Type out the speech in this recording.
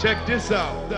Check this out.